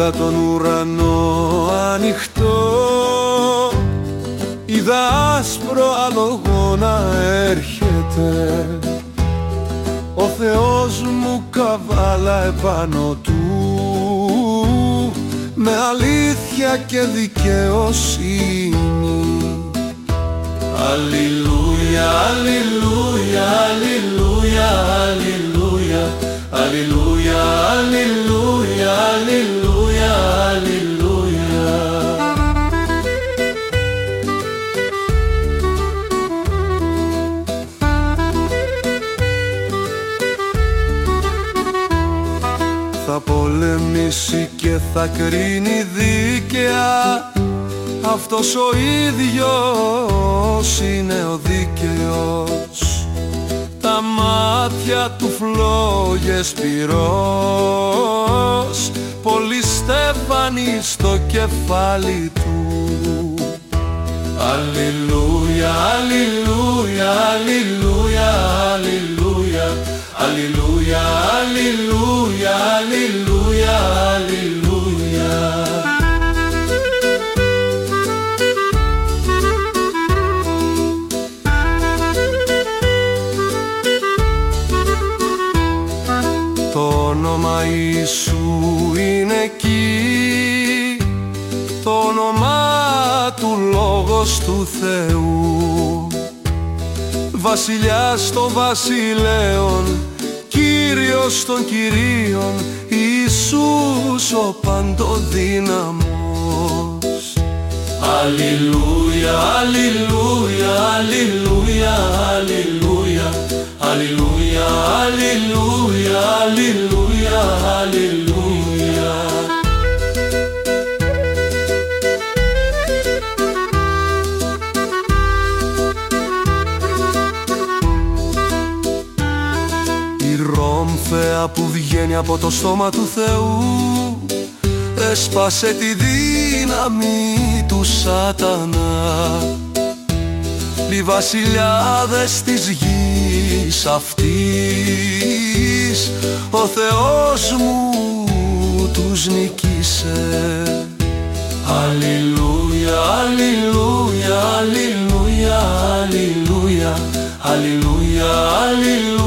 Είδα τον ουρανό ανοιχτό. Είδα άσπρο άλογο να έρχεται. Ο Θεός μου καβάλα επάνω του. Με αλήθεια και δικαιοσύνη. Αλληλούια, αλληλούια, Θα πολεμήσει και θα κρίνει δίκαια. Αυτός ο ίδιος είναι ο δίκαιος. Τα μάτια του φλόγες πυρός Πολύ στέφανη στο κεφάλι του. Αλληλούια, αλληλούια, αλληλούια, αλληλούια Αλληλούια, αλληλούια, αλληλούια, αλληλούια. Το όνομα Ιησού είναι εκεί. Το όνομα του Λόγος του Θεού. Βασιλιάς των βασιλέων Κύριος των κυρίων Ιησούς ο παντοδύναμος. Αλληλούια, αλληλούια, αλληλούια, αλληλούια. Αλληλούια, αλληλούια, αλληλούια, αλληλούια ρόμφεα που βγαίνει από το στόμα του Θεού έσπασε τη δύναμη του σατανά οι βασιλιάδες της γης αυτής ο Θεός μου τους νικήσε. Αλληλούια, αλληλούια, αλληλούια, αλληλούια, αλληλούια, αλληλούια